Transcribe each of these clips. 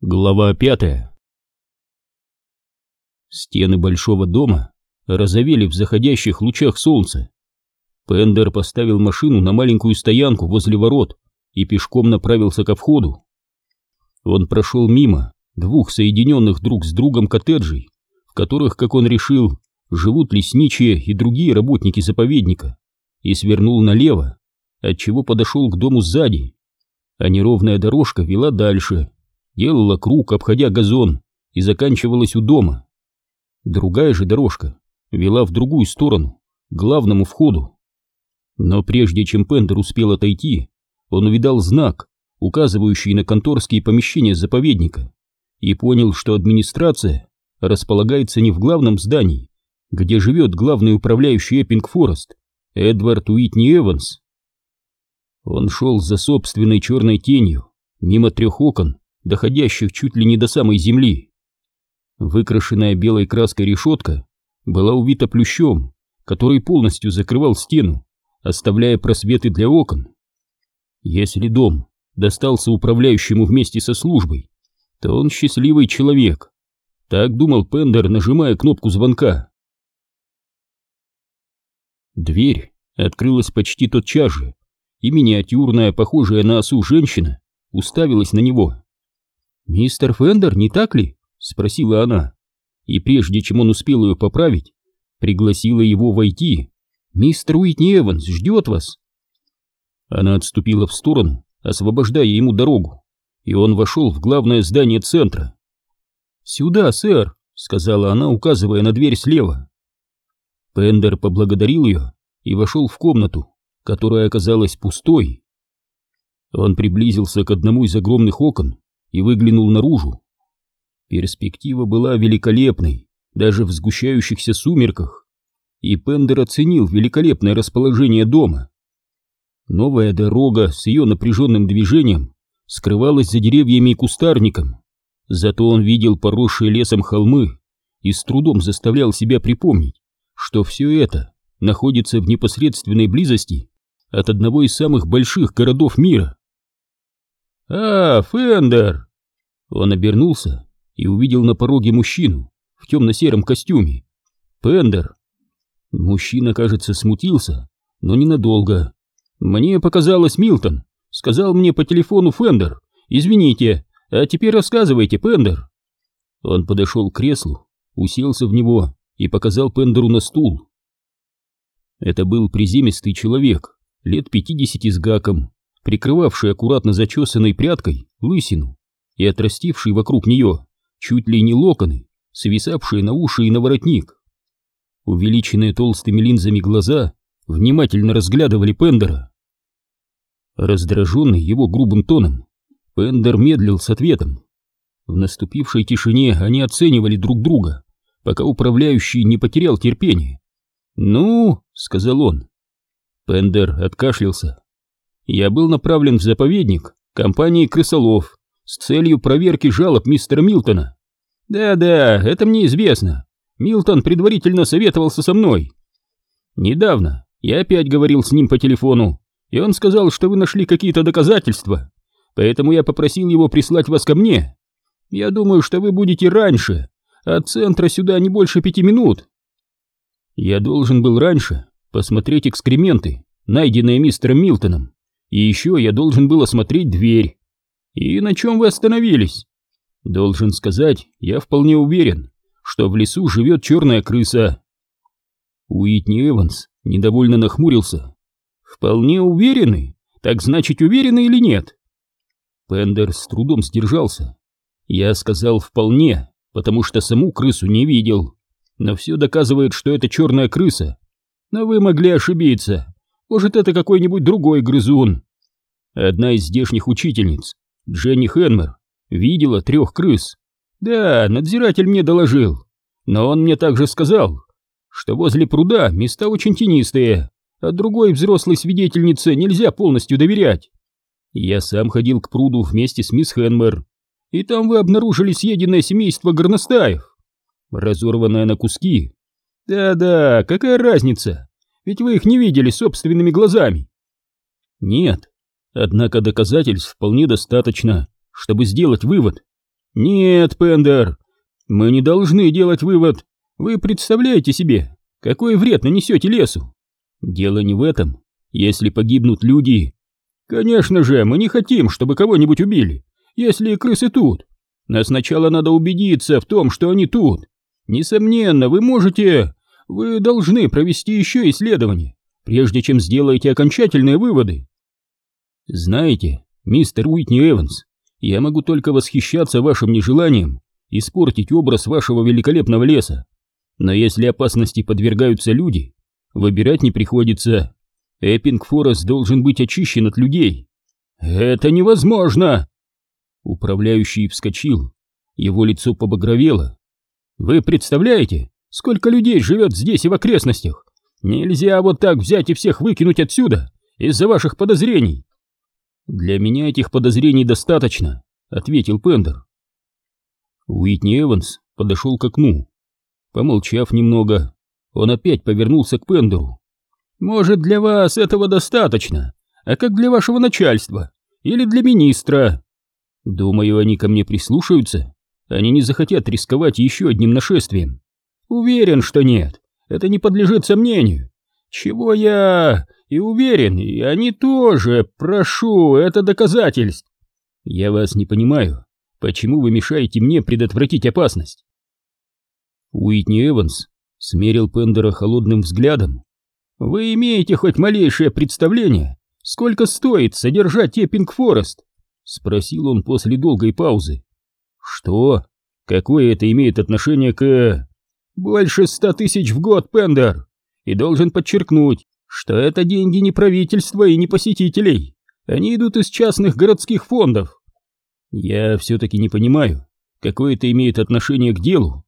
Глава пятая Стены большого дома разовели в заходящих лучах солнца. Пендер поставил машину на маленькую стоянку возле ворот и пешком направился ко входу. Он прошел мимо двух соединенных друг с другом коттеджей, в которых, как он решил, живут лесничие и другие работники заповедника, и свернул налево, отчего подошел к дому сзади, а неровная дорожка вела дальше, делала круг, обходя газон, и заканчивалась у дома. Другая же дорожка вела в другую сторону, к главному входу. Но прежде чем Пендер успел отойти, он увидал знак, указывающий на конторские помещения заповедника, и понял, что администрация располагается не в главном здании, где живет главный управляющий Эппинг Форест, Эдвард Уитни Эванс. Он шел за собственной черной тенью, мимо трех окон, доходящих чуть ли не до самой земли. Выкрашенная белой краской решетка была увита плющом, который полностью закрывал стену, оставляя просветы для окон. Если дом достался управляющему вместе со службой, то он счастливый человек. Так думал Пендер, нажимая кнопку звонка. Дверь открылась почти тотчас же, и миниатюрная, похожая на осу женщина, уставилась на него. «Мистер Фендер, не так ли?» — спросила она. И прежде чем он успел ее поправить, пригласила его войти. «Мистер Уитни Эванс ждет вас!» Она отступила в сторону, освобождая ему дорогу, и он вошел в главное здание центра. «Сюда, сэр!» — сказала она, указывая на дверь слева. Пендер поблагодарил ее и вошел в комнату, которая оказалась пустой. Он приблизился к одному из огромных окон и выглянул наружу. Перспектива была великолепной, даже в сгущающихся сумерках, и Пендер оценил великолепное расположение дома. Новая дорога с ее напряженным движением скрывалась за деревьями и кустарником, зато он видел поросшие лесом холмы и с трудом заставлял себя припомнить, что все это находится в непосредственной близости от одного из самых больших городов мира. «А, Фендер!» Он обернулся и увидел на пороге мужчину в темно-сером костюме. Пендер. Мужчина, кажется, смутился, но ненадолго. «Мне показалось, Милтон. Сказал мне по телефону Фендер. Извините, а теперь рассказывайте, Пендер». Он подошел к креслу, уселся в него и показал Пендеру на стул. Это был приземистый человек, лет пятидесяти с гаком, прикрывавший аккуратно зачесанной прядкой лысину и отрастивший вокруг нее чуть ли не локоны, свисавшие на уши и на воротник. Увеличенные толстыми линзами глаза внимательно разглядывали Пендера. Раздраженный его грубым тоном, Пендер медлил с ответом. В наступившей тишине они оценивали друг друга, пока управляющий не потерял терпение. «Ну», — сказал он. Пендер откашлялся. Я был направлен в заповедник компании крысолов с целью проверки жалоб мистера Милтона. Да-да, это мне известно. Милтон предварительно советовался со мной. Недавно я опять говорил с ним по телефону, и он сказал, что вы нашли какие-то доказательства, поэтому я попросил его прислать вас ко мне. Я думаю, что вы будете раньше, от центра сюда не больше пяти минут. Я должен был раньше посмотреть экскременты, найденные мистером Милтоном, и еще я должен был осмотреть дверь. И на чем вы остановились? Должен сказать, я вполне уверен, что в лесу живет черная крыса. Уитни Эванс недовольно нахмурился. Вполне уверены? Так значит, уверены или нет? Пендер с трудом сдержался. Я сказал вполне, потому что саму крысу не видел. Но все доказывает, что это черная крыса. Но вы могли ошибиться. Может, это какой-нибудь другой грызун. Одна из здешних учительниц, Дженни Хенмер, видела трех крыс. Да, надзиратель мне доложил. Но он мне также сказал, что возле пруда места очень тенистые, а другой взрослой свидетельнице нельзя полностью доверять. Я сам ходил к пруду вместе с мисс Хенмер, и там вы обнаружили съеденное семейство горностаев, разорванное на куски. Да-да, какая разница? Ведь вы их не видели собственными глазами. Нет, однако доказательств вполне достаточно, чтобы сделать вывод. Нет, Пендер, мы не должны делать вывод. Вы представляете себе, какой вред нанесете лесу? Дело не в этом. Если погибнут люди... Конечно же, мы не хотим, чтобы кого-нибудь убили, если крысы тут. Но сначала надо убедиться в том, что они тут. Несомненно, вы можете... Вы должны провести еще исследование, прежде чем сделаете окончательные выводы. Знаете, мистер Уитни Эванс, я могу только восхищаться вашим нежеланием испортить образ вашего великолепного леса. Но если опасности подвергаются люди, выбирать не приходится. Эппинг Форест должен быть очищен от людей. Это невозможно! Управляющий вскочил. Его лицо побагровело. Вы представляете, сколько людей живет здесь и в окрестностях? Нельзя вот так взять и всех выкинуть отсюда из-за ваших подозрений. Для меня этих подозрений достаточно, ответил Пендер. Уитни Эванс подошел к окну. Помолчав немного, он опять повернулся к Пендеру. «Может, для вас этого достаточно, а как для вашего начальства или для министра?» «Думаю, они ко мне прислушаются. Они не захотят рисковать еще одним нашествием». «Уверен, что нет. Это не подлежит сомнению. Чего я и уверен, и они тоже. Прошу, это доказательств». «Я вас не понимаю. Почему вы мешаете мне предотвратить опасность?» Уитни Эванс смерил Пендера холодным взглядом. «Вы имеете хоть малейшее представление, сколько стоит содержать Эппинг Форест?» — спросил он после долгой паузы. «Что? Какое это имеет отношение к...» «Больше ста тысяч в год, Пендер! И должен подчеркнуть, что это деньги не правительства и не посетителей. Они идут из частных городских фондов. Я все-таки не понимаю, какое это имеет отношение к делу.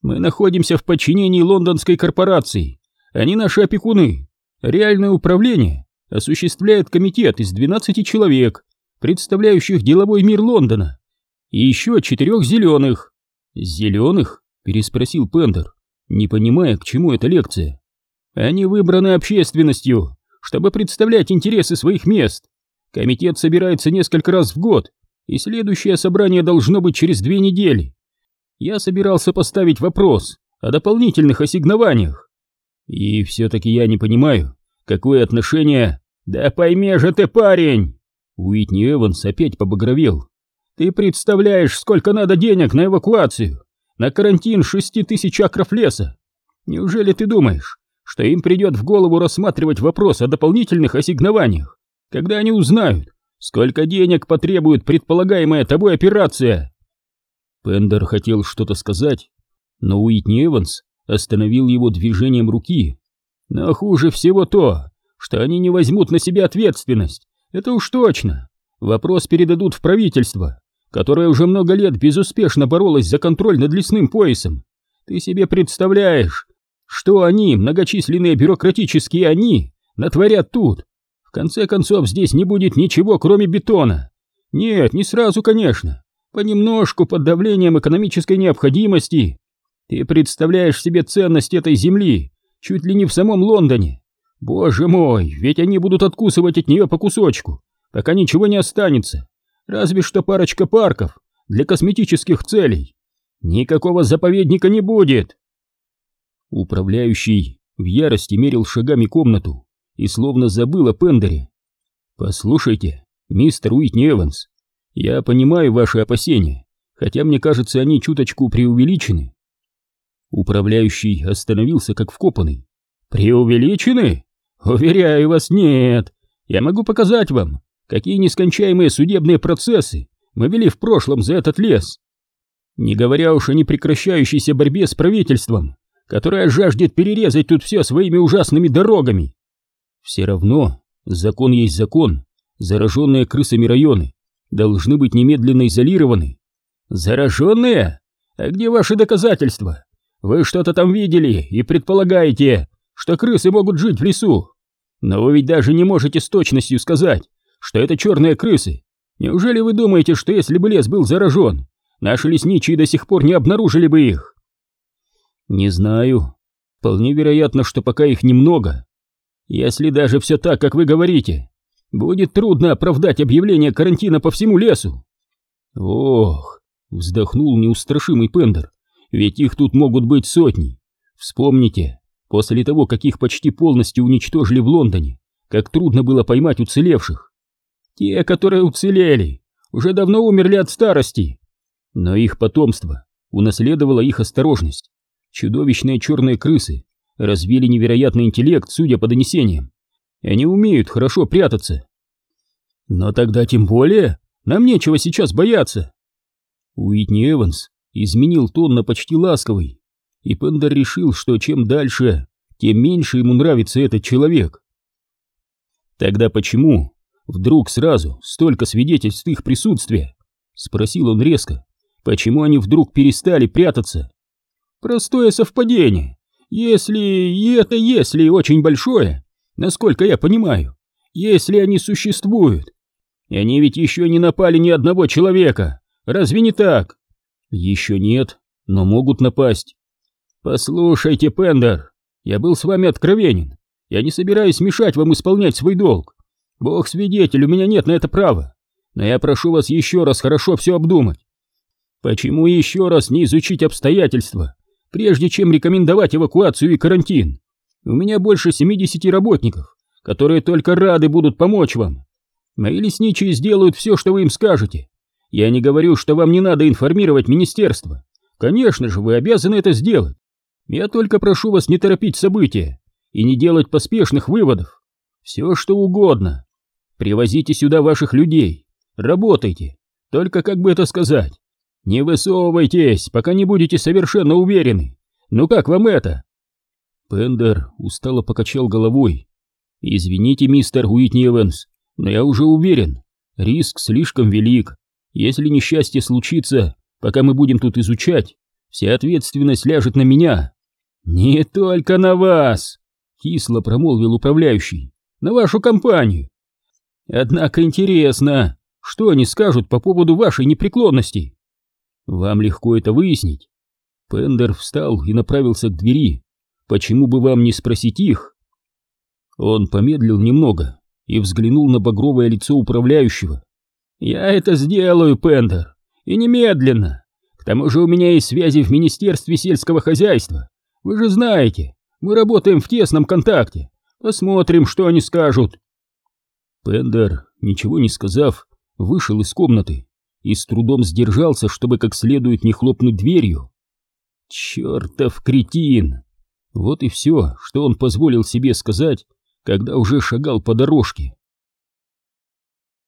Мы находимся в подчинении лондонской корпорации. Они наши опекуны. Реальное управление осуществляет комитет из 12 человек, представляющих деловой мир Лондона, и еще четырех зеленых. Зеленых? Переспросил Пендер, не понимая, к чему эта лекция. Они выбраны общественностью, чтобы представлять интересы своих мест. Комитет собирается несколько раз в год и следующее собрание должно быть через две недели. Я собирался поставить вопрос о дополнительных ассигнованиях. И все-таки я не понимаю, какое отношение... Да пойми же ты, парень! Уитни Эванс опять побагровел. Ты представляешь, сколько надо денег на эвакуацию, на карантин шести тысяч акров леса? Неужели ты думаешь, что им придет в голову рассматривать вопрос о дополнительных ассигнованиях, когда они узнают, Сколько денег потребует предполагаемая тобой операция?» Пендер хотел что-то сказать, но Уитни Эванс остановил его движением руки. «Но хуже всего то, что они не возьмут на себя ответственность. Это уж точно. Вопрос передадут в правительство, которое уже много лет безуспешно боролось за контроль над лесным поясом. Ты себе представляешь, что они, многочисленные бюрократические они, натворят тут, конце концов, здесь не будет ничего, кроме бетона. Нет, не сразу, конечно. Понемножку, под давлением экономической необходимости. Ты представляешь себе ценность этой земли, чуть ли не в самом Лондоне. Боже мой, ведь они будут откусывать от нее по кусочку, пока ничего не останется. Разве что парочка парков для косметических целей. Никакого заповедника не будет. Управляющий в ярости мерил шагами комнату и словно забыл о Пендере. «Послушайте, мистер Уитни Эванс, я понимаю ваши опасения, хотя мне кажется, они чуточку преувеличены». Управляющий остановился как вкопанный. «Преувеличены? Уверяю вас, нет. Я могу показать вам, какие нескончаемые судебные процессы мы вели в прошлом за этот лес. Не говоря уж о непрекращающейся борьбе с правительством, которое жаждет перерезать тут все своими ужасными дорогами. Все равно, закон есть закон, зараженные крысами районы должны быть немедленно изолированы. Зараженные? А где ваши доказательства? Вы что-то там видели и предполагаете, что крысы могут жить в лесу. Но вы ведь даже не можете с точностью сказать, что это черные крысы. Неужели вы думаете, что если бы лес был заражен, наши лесничие до сих пор не обнаружили бы их? Не знаю. Вполне вероятно, что пока их немного, если даже все так, как вы говорите, будет трудно оправдать объявление карантина по всему лесу. Ох, Вздохнул неустрашимый Пендер. Ведь их тут могут быть сотни. Вспомните, после того, как их почти полностью уничтожили в Лондоне, как трудно было поймать уцелевших. Те, которые уцелели, уже давно умерли от старости. Но их потомство унаследовало их осторожность. Чудовищные черные крысы развили невероятный интеллект, судя по донесениям. Они умеют хорошо прятаться. Но тогда тем более нам нечего сейчас бояться. Уитни Эванс изменил тон на почти ласковый, и Пендер решил, что чем дальше, тем меньше ему нравится этот человек. Тогда почему вдруг сразу столько свидетельств их присутствия? Спросил он резко. Почему они вдруг перестали прятаться? Простое совпадение. Если, и это если очень большое, насколько я понимаю, если они существуют. И они ведь еще не напали ни одного человека. Разве не так? Еще нет, но могут напасть. Послушайте, Пендер, я был с вами откровенен. Я не собираюсь мешать вам исполнять свой долг. Бог свидетель, у меня нет на это права. Но я прошу вас еще раз хорошо все обдумать. Почему еще раз не изучить обстоятельства, прежде чем рекомендовать эвакуацию и карантин? У меня больше 70 работников, которые только рады будут помочь вам. Мои лесничие сделают все, что вы им скажете. Я не говорю, что вам не надо информировать министерство. Конечно же, вы обязаны это сделать. Я только прошу вас не торопить события и не делать поспешных выводов. Все, что угодно. Привозите сюда ваших людей. Работайте. Только как бы это сказать? Не высовывайтесь, пока не будете совершенно уверены. Ну как вам это? Пендер устало покачал головой. Извините, мистер Уитни Эванс, но я уже уверен, риск слишком велик. Если несчастье случится, пока мы будем тут изучать, вся ответственность ляжет на меня. Не только на вас, кисло промолвил управляющий, на вашу компанию. Однако интересно, что они скажут по поводу вашей непреклонности? Вам легко это выяснить. Пендер встал и направился к двери. Почему бы вам не спросить их? Он помедлил немного и взглянул на багровое лицо управляющего. «Я это сделаю, Пендер, и немедленно. К тому же у меня есть связи в Министерстве сельского хозяйства. Вы же знаете, мы работаем в тесном контакте. Посмотрим, что они скажут». Пендер, ничего не сказав, вышел из комнаты и с трудом сдержался, чтобы как следует не хлопнуть дверью. «Чертов кретин!» Вот и все, что он позволил себе сказать, когда уже шагал по дорожке.